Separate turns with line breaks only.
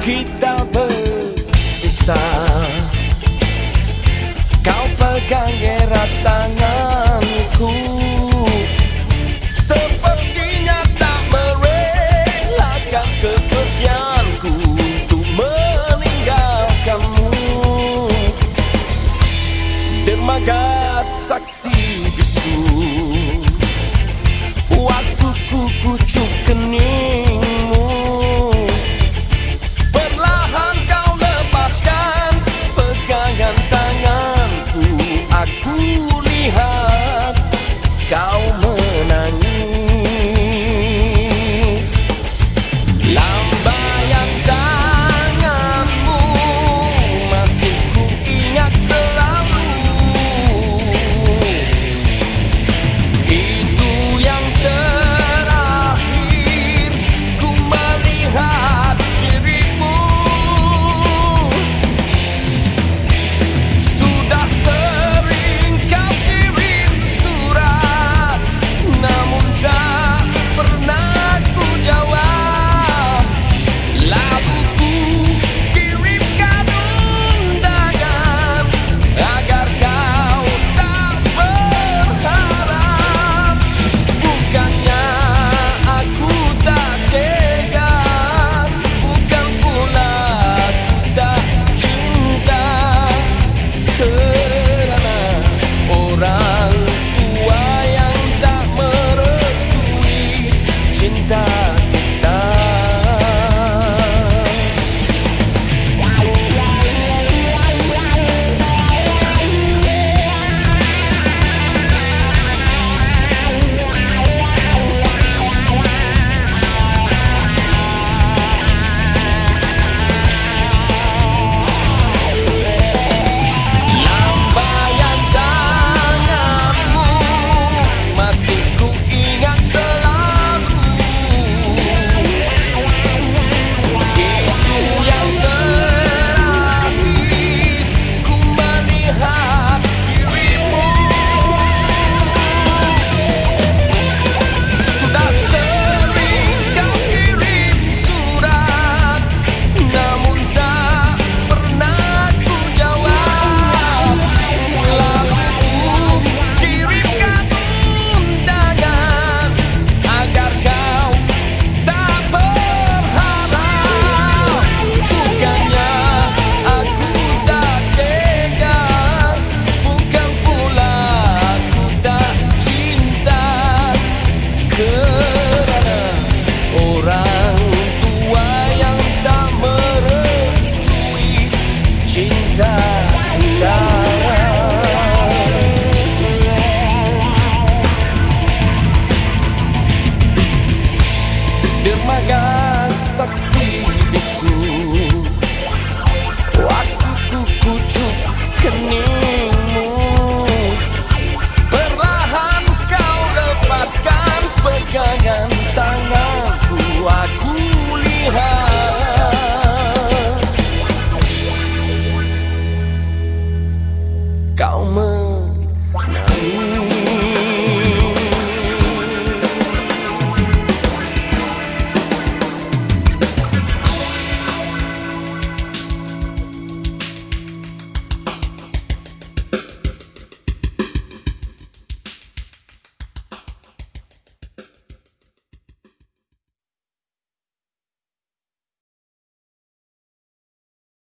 kita berpisah Kau pegang dá, dá.